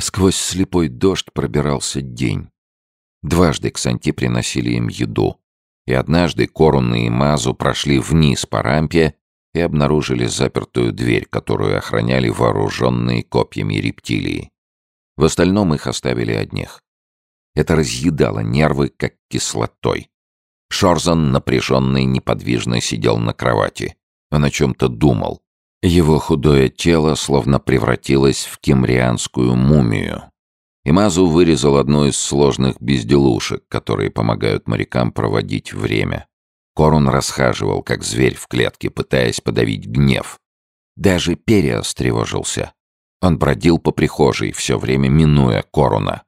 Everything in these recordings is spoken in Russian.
Сквозь слепой дождь пробирался день. Дважды Ксанти приносили им еду. И однажды Корун и Мазу прошли вниз по рампе и обнаружили запертую дверь, которую охраняли вооруженные копьями рептилии. В остальном их оставили одних. Это разъедало нервы, как кислотой. Шорзан, напряженный, неподвижно сидел на кровати. Он о чем-то думал. Его худое тело словно превратилось в кемрианскую мумию. Имазу вырезал одну из сложных безделушек, которые помогают морякам проводить время. Корун расхаживал, как зверь в клетке, пытаясь подавить гнев. Даже Периас тревожился. Он бродил по прихожей, все время минуя Коруна.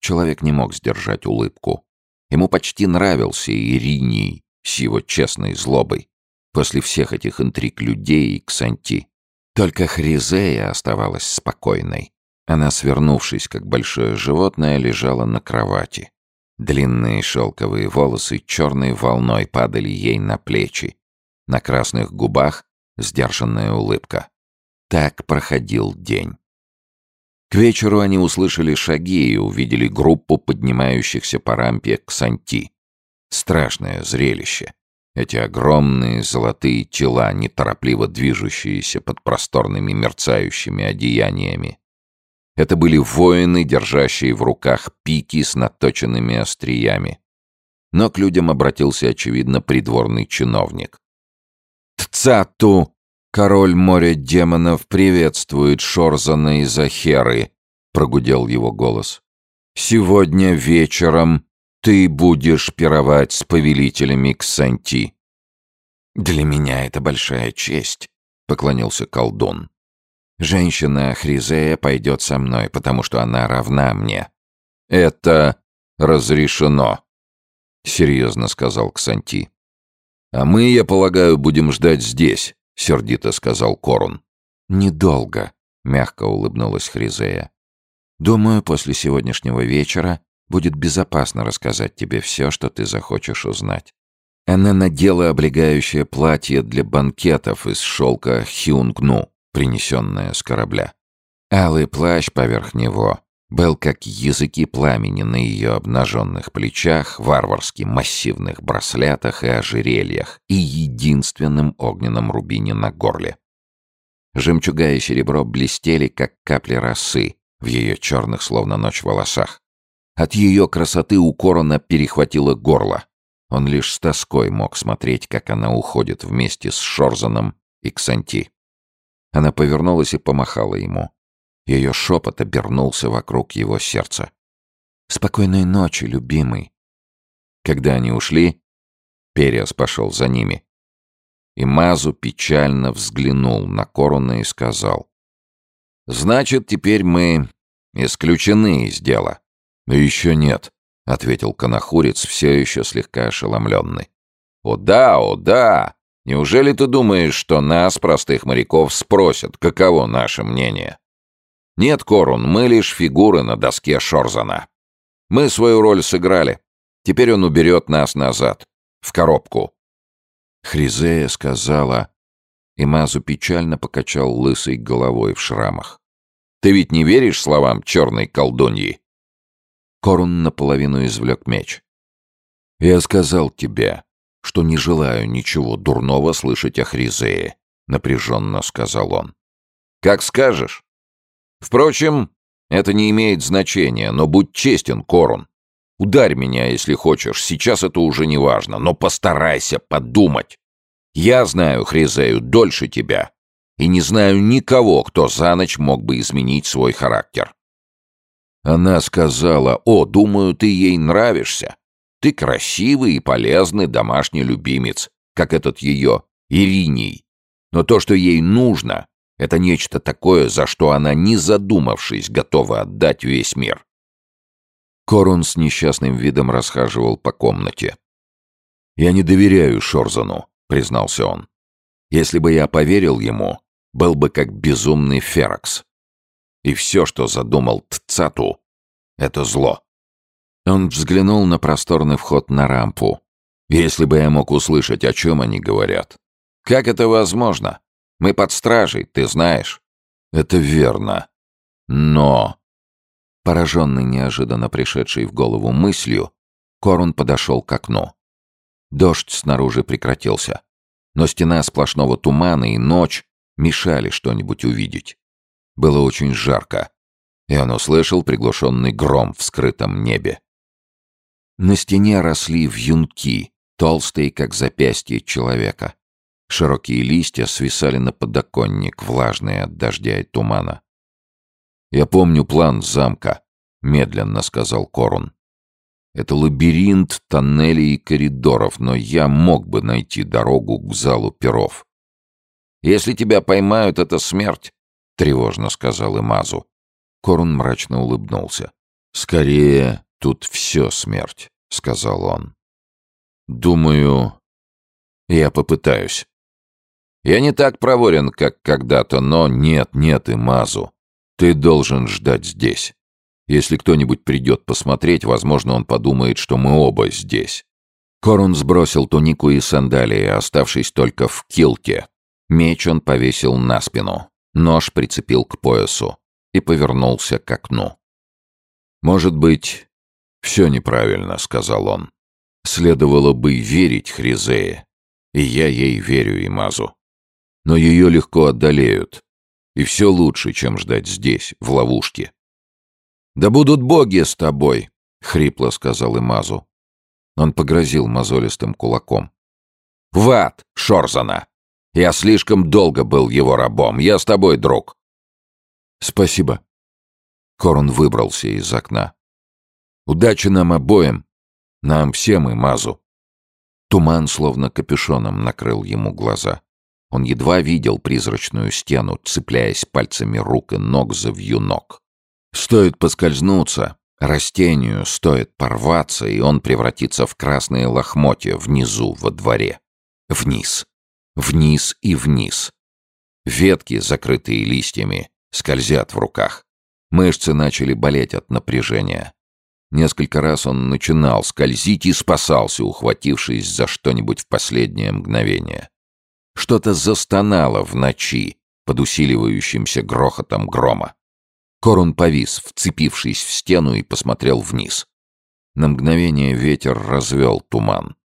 Человек не мог сдержать улыбку. Ему почти нравился Ириний с его честной злобой. После всех этих интриг людей и Ксанти. Только Хризея оставалась спокойной. Она, свернувшись, как большое животное, лежала на кровати. Длинные шелковые волосы черной волной падали ей на плечи. На красных губах сдержанная улыбка. Так проходил день. К вечеру они услышали шаги и увидели группу поднимающихся по рампе к Санти. Страшное зрелище. Эти огромные золотые тела, неторопливо движущиеся под просторными мерцающими одеяниями. Это были воины, держащие в руках пики с наточенными остриями. Но к людям обратился, очевидно, придворный чиновник. «Тцату! Король моря демонов приветствует Шорзана и Захеры!» — прогудел его голос. «Сегодня вечером ты будешь пировать с повелителями Ксанти». «Для меня это большая честь», — поклонился колдун. «Женщина Хризея пойдет со мной, потому что она равна мне». «Это разрешено», — серьезно сказал Ксанти. «А мы, я полагаю, будем ждать здесь», — сердито сказал Корун. «Недолго», — мягко улыбнулась Хризея. «Думаю, после сегодняшнего вечера будет безопасно рассказать тебе все, что ты захочешь узнать. Она надела облегающее платье для банкетов из шелка хюнгну, принесенное с корабля. Алый плащ поверх него был как языки пламени на ее обнаженных плечах, варварски массивных браслетах и ожерельях и единственном огненном рубине на горле. Жемчуга и серебро блестели, как капли росы в ее черных, словно ночь, волосах. От ее красоты у Корона перехватило горло. Он лишь с тоской мог смотреть, как она уходит вместе с Шорзаном и Ксанти. Она повернулась и помахала ему. Ее шепот обернулся вокруг его сердца. «Спокойной ночи, любимый!» Когда они ушли, Периас пошел за ними. И Мазу печально взглянул на Корона и сказал. «Значит, теперь мы исключены из дела». «Еще нет», — ответил конохурец, все еще слегка ошеломленный. «О да, о да! Неужели ты думаешь, что нас, простых моряков, спросят, каково наше мнение?» «Нет, Корун, мы лишь фигуры на доске Шорзана. Мы свою роль сыграли. Теперь он уберет нас назад, в коробку». Хризея сказала, и Мазу печально покачал лысой головой в шрамах. «Ты ведь не веришь словам черной колдуньи?» Корун наполовину извлек меч. «Я сказал тебе, что не желаю ничего дурного слышать о Хризее», — напряженно сказал он. «Как скажешь. Впрочем, это не имеет значения, но будь честен, Корун. Ударь меня, если хочешь, сейчас это уже не важно, но постарайся подумать. Я знаю Хризею дольше тебя и не знаю никого, кто за ночь мог бы изменить свой характер. Она сказала, «О, думаю, ты ей нравишься. Ты красивый и полезный домашний любимец, как этот ее Ириний. Но то, что ей нужно, это нечто такое, за что она, не задумавшись, готова отдать весь мир». Корун с несчастным видом расхаживал по комнате. «Я не доверяю Шорзану», — признался он. «Если бы я поверил ему, был бы как безумный Ферокс. И все, что задумал Тцату, — это зло. Он взглянул на просторный вход на рампу. Если бы я мог услышать, о чем они говорят. Как это возможно? Мы под стражей, ты знаешь. Это верно. Но... Пораженный неожиданно пришедшей в голову мыслью, Корун подошел к окну. Дождь снаружи прекратился, но стена сплошного тумана и ночь мешали что-нибудь увидеть. Было очень жарко, и он услышал приглушенный гром в скрытом небе. На стене росли вьюнки, толстые, как запястье человека. Широкие листья свисали на подоконник, влажные от дождя и тумана. «Я помню план замка», — медленно сказал Корун. «Это лабиринт тоннелей и коридоров, но я мог бы найти дорогу к залу перов». «Если тебя поймают, это смерть», — тревожно сказал Имазу. Корун мрачно улыбнулся. «Скорее, тут все смерть», — сказал он. «Думаю, я попытаюсь». «Я не так проворен, как когда-то, но нет, нет, Имазу. Ты должен ждать здесь. Если кто-нибудь придет посмотреть, возможно, он подумает, что мы оба здесь». Корун сбросил тунику и сандалии, оставшись только в килте. Меч он повесил на спину, нож прицепил к поясу и повернулся к окну. «Может быть, все неправильно», — сказал он. «Следовало бы верить Хризее, и я ей верю, Имазу. Но ее легко одолеют, и все лучше, чем ждать здесь, в ловушке». «Да будут боги с тобой», — хрипло сказал Имазу. Он погрозил мозолистым кулаком. «В ад, Шорзана! Я слишком долго был его рабом. Я с тобой, друг. «Спасибо». Корн выбрался из окна. «Удачи нам обоим. Нам всем и Мазу». Туман словно капюшоном накрыл ему глаза. Он едва видел призрачную стену, цепляясь пальцами рук и ног за вьюнок. Стоит поскользнуться, растению стоит порваться, и он превратится в красные лохмотья внизу, во дворе. Вниз. Вниз и вниз. Ветки, закрытые листьями, скользят в руках. Мышцы начали болеть от напряжения. Несколько раз он начинал скользить и спасался, ухватившись за что-нибудь в последнее мгновение. Что-то застонало в ночи под усиливающимся грохотом грома. Корун повис, вцепившись в стену, и посмотрел вниз. На мгновение ветер развел туман.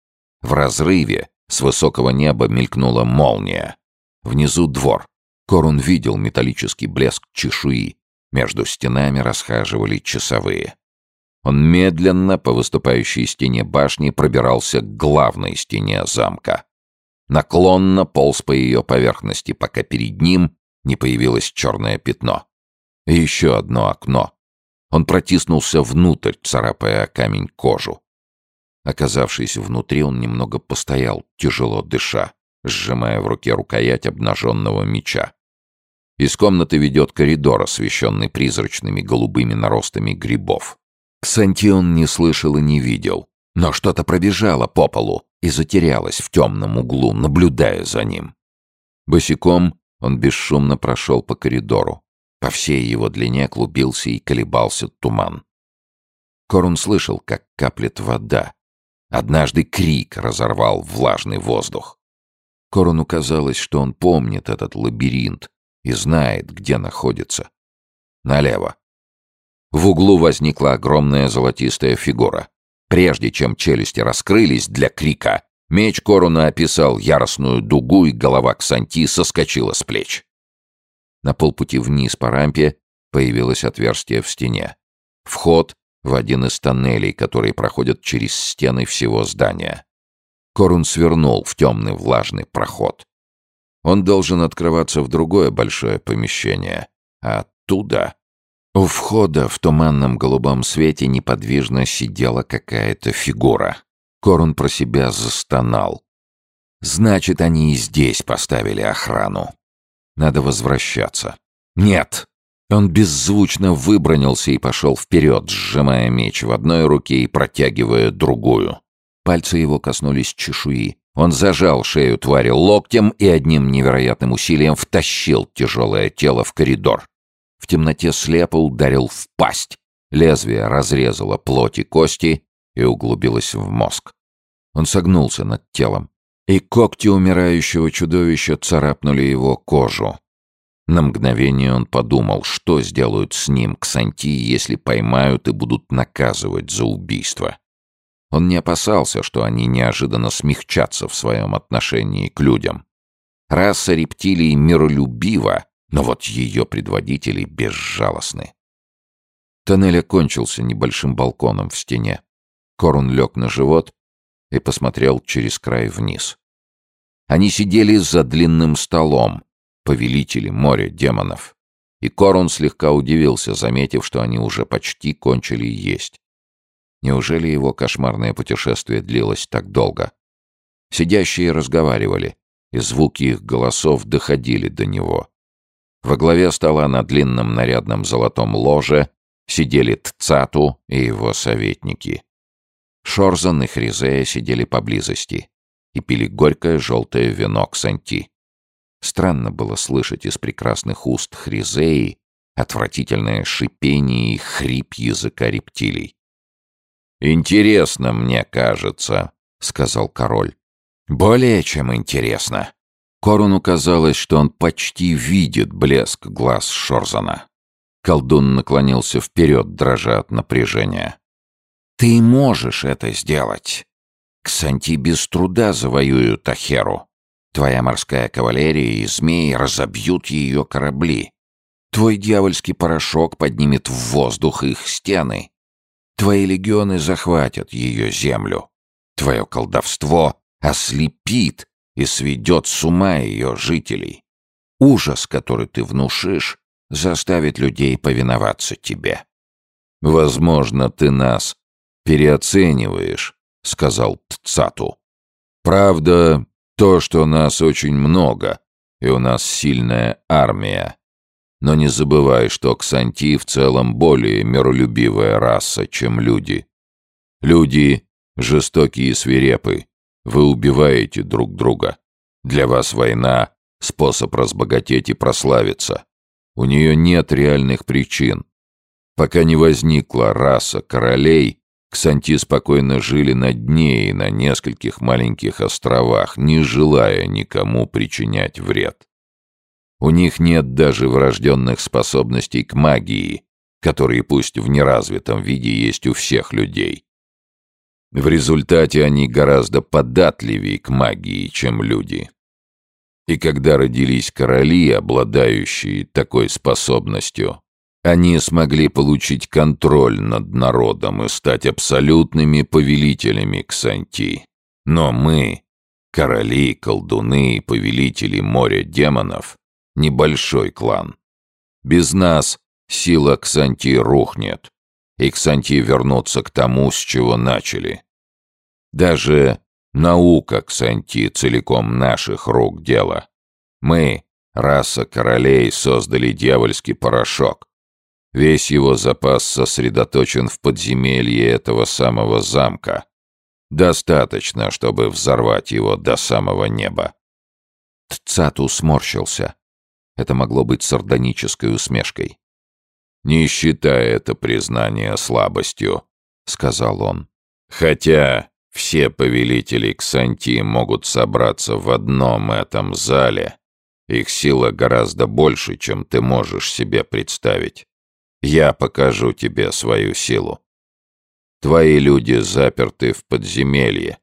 В разрыве с высокого неба мелькнула молния. Внизу двор. Корун видел металлический блеск чешуи. Между стенами расхаживали часовые. Он медленно по выступающей стене башни пробирался к главной стене замка. Наклонно полз по ее поверхности, пока перед ним не появилось черное пятно. И еще одно окно. Он протиснулся внутрь, царапая камень кожу. Оказавшись внутри, он немного постоял, тяжело дыша, сжимая в руке рукоять обнаженного меча. Из комнаты ведет коридор, освещенный призрачными голубыми наростами грибов. Ксанти он не слышал и не видел, но что-то пробежало по полу и затерялось в темном углу, наблюдая за ним. Босиком он бесшумно прошел по коридору. По всей его длине клубился и колебался туман. Корун слышал, как каплет вода. Однажды крик разорвал влажный воздух. Корону казалось, что он помнит этот лабиринт, и знает, где находится. Налево. В углу возникла огромная золотистая фигура. Прежде чем челюсти раскрылись для крика, меч Коруна описал яростную дугу, и голова Ксанти соскочила с плеч. На полпути вниз по рампе появилось отверстие в стене. Вход в один из тоннелей, которые проходят через стены всего здания. Корун свернул в темный влажный проход. Он должен открываться в другое большое помещение. А оттуда... У входа в туманном голубом свете неподвижно сидела какая-то фигура. Корун про себя застонал. Значит, они и здесь поставили охрану. Надо возвращаться. Нет! Он беззвучно выбронился и пошел вперед, сжимая меч в одной руке и протягивая другую. Пальцы его коснулись чешуи. Он зажал шею твари локтем и одним невероятным усилием втащил тяжелое тело в коридор. В темноте слепо ударил в пасть. Лезвие разрезало плоть и кости и углубилось в мозг. Он согнулся над телом, и когти умирающего чудовища царапнули его кожу. На мгновение он подумал, что сделают с ним Ксанти, если поймают и будут наказывать за убийство. Он не опасался, что они неожиданно смягчатся в своем отношении к людям. Раса рептилий миролюбива, но вот ее предводители безжалостны. Тоннель окончился небольшим балконом в стене. Корун лег на живот и посмотрел через край вниз. Они сидели за длинным столом, повелители моря демонов. И Корун слегка удивился, заметив, что они уже почти кончили есть. Неужели его кошмарное путешествие длилось так долго? Сидящие разговаривали, и звуки их голосов доходили до него. Во главе стола на длинном нарядном золотом ложе сидели Тцату и его советники. Шорзан и Хризея сидели поблизости и пили горькое желтое вино Ксанти. Странно было слышать из прекрасных уст Хризеи отвратительное шипение и хрип языка рептилий. «Интересно, мне кажется», — сказал король. «Более чем интересно». Корону казалось, что он почти видит блеск глаз Шорзана. Колдун наклонился вперед, дрожа от напряжения. «Ты можешь это сделать. Ксанти без труда завоюют Тахеру. Твоя морская кавалерия и змеи разобьют ее корабли. Твой дьявольский порошок поднимет в воздух их стены. Твои легионы захватят ее землю. Твое колдовство ослепит и сведет с ума ее жителей. Ужас, который ты внушишь, заставит людей повиноваться тебе. «Возможно, ты нас переоцениваешь», — сказал Тцату. «Правда, то, что нас очень много, и у нас сильная армия. Но не забывай, что Ксанти в целом более миролюбивая раса, чем люди. Люди жестокие и свирепы. Вы убиваете друг друга. Для вас война — способ разбогатеть и прославиться. У нее нет реальных причин. Пока не возникла раса королей, Ксанти спокойно жили на дне и на нескольких маленьких островах, не желая никому причинять вред. У них нет даже врожденных способностей к магии, которые пусть в неразвитом виде есть у всех людей. В результате они гораздо податливее к магии, чем люди. И когда родились короли, обладающие такой способностью, они смогли получить контроль над народом и стать абсолютными повелителями Ксанти. Но мы, короли, колдуны и повелители моря демонов, небольшой клан. Без нас сила Ксанти рухнет, и Ксанти вернутся к тому, с чего начали. Даже наука Ксанти целиком наших рук дело. Мы, раса королей, создали дьявольский порошок, Весь его запас сосредоточен в подземелье этого самого замка. Достаточно, чтобы взорвать его до самого неба. Тцату сморщился. Это могло быть сардонической усмешкой. «Не считай это признание слабостью», — сказал он. «Хотя все повелители Ксанти могут собраться в одном этом зале, их сила гораздо больше, чем ты можешь себе представить. Я покажу тебе свою силу. Твои люди заперты в подземелье,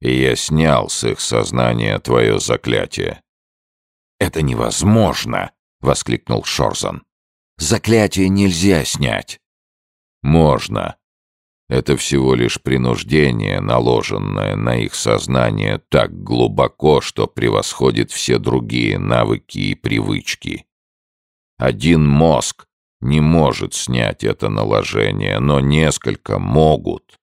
и я снял с их сознания твое заклятие». «Это невозможно!» — воскликнул Шорзан. «Заклятие нельзя снять!» «Можно. Это всего лишь принуждение, наложенное на их сознание так глубоко, что превосходит все другие навыки и привычки. Один мозг не может снять это наложение, но несколько могут.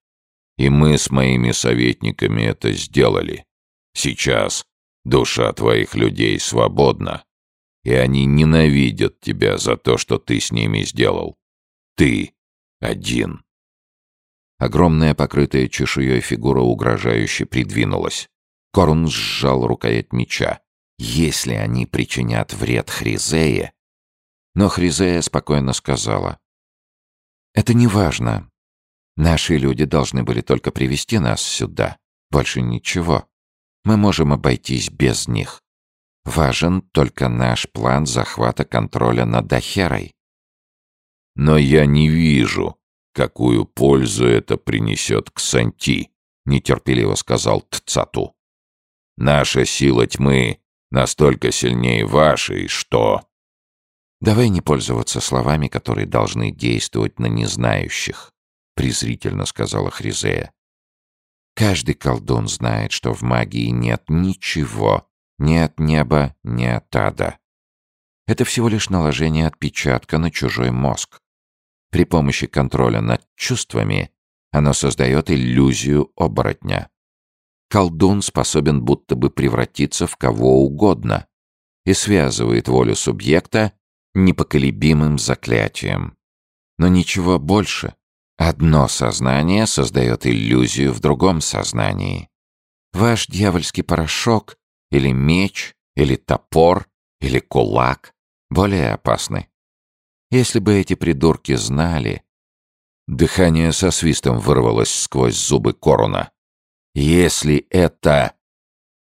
И мы с моими советниками это сделали. Сейчас душа твоих людей свободна, и они ненавидят тебя за то, что ты с ними сделал. Ты один. Огромная покрытая чешуей фигура угрожающе придвинулась. Корн сжал рукоять меча. Если они причинят вред Хризее, но Хризея спокойно сказала. «Это не важно. Наши люди должны были только привести нас сюда. Больше ничего. Мы можем обойтись без них». Важен только наш план захвата контроля над Ахерой. Но я не вижу, какую пользу это принесет к Санти, нетерпеливо сказал Тцату. Наша сила тьмы настолько сильнее вашей, что... Давай не пользоваться словами, которые должны действовать на незнающих, презрительно сказала Хризея. Каждый колдун знает, что в магии нет ничего, ни от неба, ни от ада. Это всего лишь наложение отпечатка на чужой мозг. При помощи контроля над чувствами оно создает иллюзию оборотня. Колдун способен будто бы превратиться в кого угодно и связывает волю субъекта непоколебимым заклятием. Но ничего больше. Одно сознание создает иллюзию в другом сознании. Ваш дьявольский порошок или меч, или топор, или кулак более опасны. Если бы эти придурки знали... Дыхание со свистом вырвалось сквозь зубы Коруна. Если это...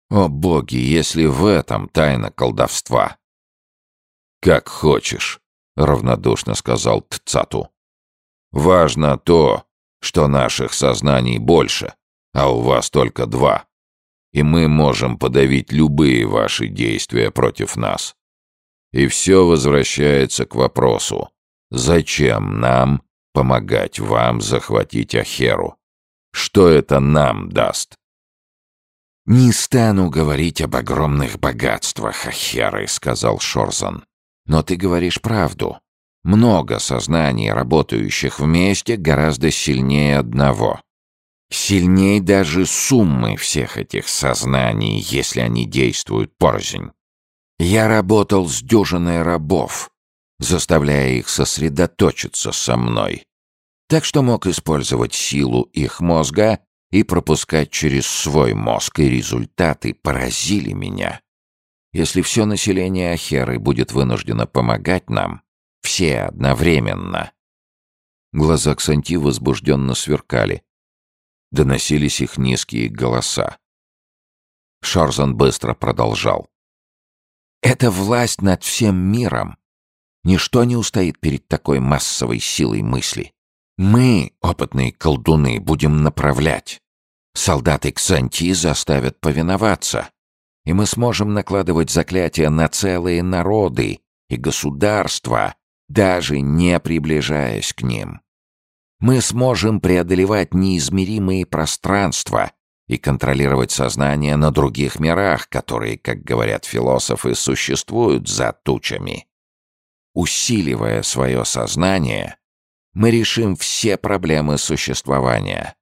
О боги, если в этом тайна колдовства. «Как хочешь», — равнодушно сказал Тцату. «Важно то, что наших сознаний больше, а у вас только два и мы можем подавить любые ваши действия против нас. И все возвращается к вопросу, зачем нам помогать вам захватить Ахеру? Что это нам даст? «Не стану говорить об огромных богатствах Ахеры», — сказал Шорзан. «Но ты говоришь правду. Много сознаний, работающих вместе, гораздо сильнее одного. Сильней даже суммы всех этих сознаний, если они действуют порознь. Я работал с дюжиной рабов, заставляя их сосредоточиться со мной. Так что мог использовать силу их мозга и пропускать через свой мозг, и результаты поразили меня. Если все население Ахеры будет вынуждено помогать нам, все одновременно. Глаза Ксанти возбужденно сверкали доносились их низкие голоса. Шарзан быстро продолжал. «Это власть над всем миром. Ничто не устоит перед такой массовой силой мысли. Мы, опытные колдуны, будем направлять. Солдаты Ксанти заставят повиноваться, и мы сможем накладывать заклятия на целые народы и государства, даже не приближаясь к ним мы сможем преодолевать неизмеримые пространства и контролировать сознание на других мирах, которые, как говорят философы, существуют за тучами. Усиливая свое сознание, мы решим все проблемы существования,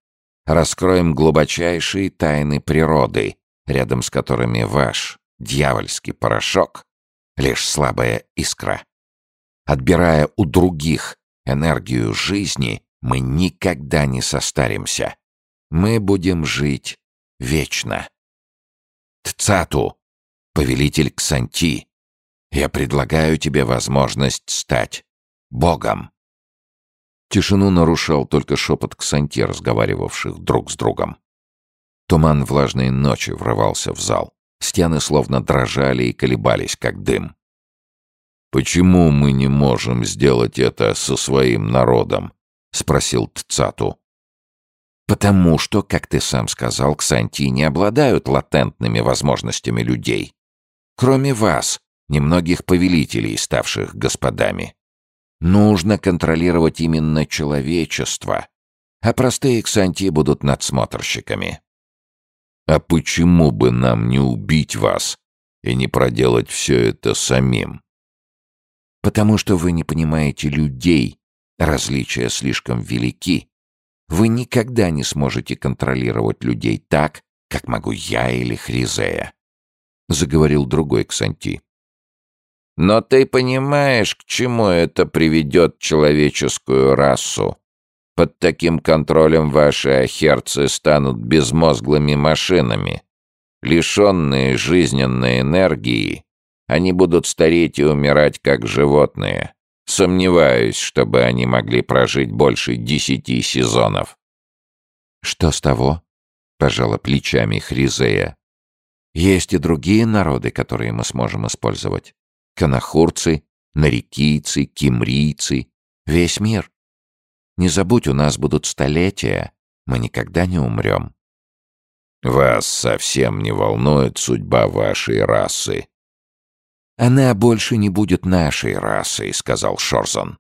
раскроем глубочайшие тайны природы, рядом с которыми ваш дьявольский порошок — лишь слабая искра. Отбирая у других энергию жизни — мы никогда не состаримся. Мы будем жить вечно. Тцату, повелитель Ксанти, я предлагаю тебе возможность стать Богом. Тишину нарушал только шепот Ксанти, разговаривавших друг с другом. Туман влажной ночи врывался в зал. Стены словно дрожали и колебались, как дым. «Почему мы не можем сделать это со своим народом?» — спросил Тцату. «Потому что, как ты сам сказал, Ксанти не обладают латентными возможностями людей. Кроме вас, немногих повелителей, ставших господами. Нужно контролировать именно человечество, а простые Ксанти будут надсмотрщиками». «А почему бы нам не убить вас и не проделать все это самим?» «Потому что вы не понимаете людей Различия слишком велики. Вы никогда не сможете контролировать людей так, как могу я или Хризея. Заговорил другой Ксанти. Но ты понимаешь, к чему это приведет человеческую расу? Под таким контролем ваши ахерцы станут безмозглыми машинами. Лишенные жизненной энергии, они будут стареть и умирать как животные. Сомневаюсь, чтобы они могли прожить больше десяти сезонов. Что с того? Пожала плечами Хризея. Есть и другие народы, которые мы сможем использовать. Канахурцы, нарикийцы, кимрийцы, весь мир. Не забудь, у нас будут столетия, мы никогда не умрем. Вас совсем не волнует судьба вашей расы. Она больше не будет нашей расой, сказал Шорзон.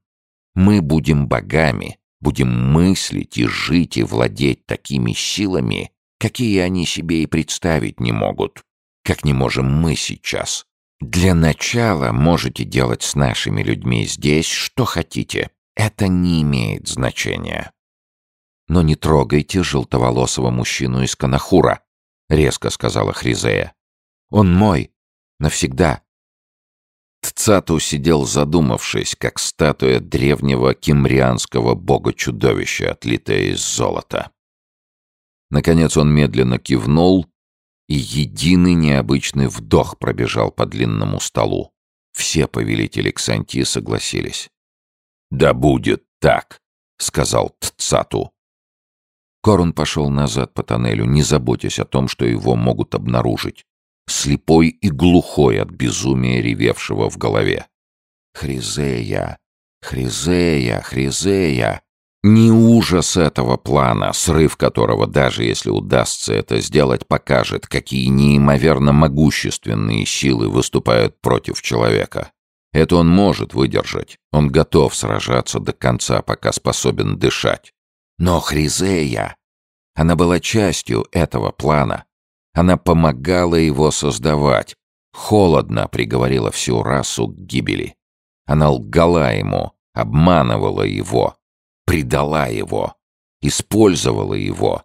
Мы будем богами, будем мыслить и жить и владеть такими силами, какие они себе и представить не могут, как не можем мы сейчас. Для начала можете делать с нашими людьми здесь что хотите. Это не имеет значения. Но не трогайте желтоволосого мужчину из Канахура, резко сказала Хризея. Он мой. Навсегда. Тцату сидел задумавшись, как статуя древнего кимрианского бога-чудовища, отлитая из золота. Наконец он медленно кивнул, и единый необычный вдох пробежал по длинному столу. Все повелители Ксанти согласились. «Да будет так», — сказал Тцату. Корун пошел назад по тоннелю, не заботясь о том, что его могут обнаружить. Слепой и глухой от безумия, ревевшего в голове. «Хризея! Хризея! Хризея!» Не ужас этого плана, срыв которого, даже если удастся это сделать, покажет, какие неимоверно могущественные силы выступают против человека. Это он может выдержать. Он готов сражаться до конца, пока способен дышать. Но Хризея, она была частью этого плана. Она помогала его создавать. Холодно приговорила всю расу к гибели. Она лгала ему, обманывала его, предала его, использовала его.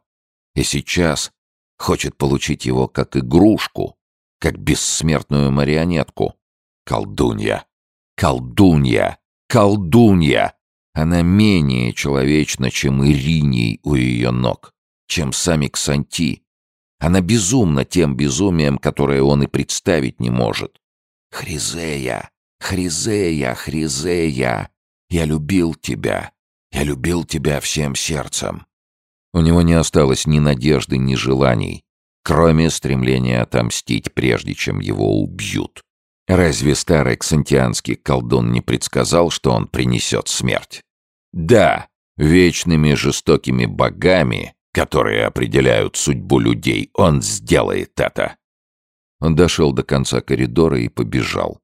И сейчас хочет получить его как игрушку, как бессмертную марионетку. Колдунья! Колдунья! Колдунья! Она менее человечна, чем Ириней у ее ног, чем сами Ксанти. Она безумна тем безумием, которое он и представить не может. Хризея, Хризея, Хризея, я любил тебя. Я любил тебя всем сердцем. У него не осталось ни надежды, ни желаний, кроме стремления отомстить, прежде чем его убьют. Разве старый ксантианский колдун не предсказал, что он принесет смерть? Да, вечными жестокими богами, которые определяют судьбу людей, он сделает это. Он дошел до конца коридора и побежал.